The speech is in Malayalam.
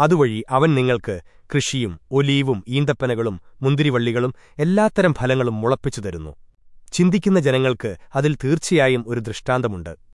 അതുവഴി അവൻ നിങ്ങൾക്ക് കൃഷിയും ഒലീവും ഈന്തപ്പനകളും മുന്തിരിവള്ളികളും എല്ലാത്തരം ഫലങ്ങളും മുളപ്പിച്ചു തരുന്നു. ചിന്തിക്കുന്ന ജനങ്ങൾക്ക് അതിൽ തീർച്ചയായും ഒരു ദൃഷ്ടാന്തമുണ്ട്.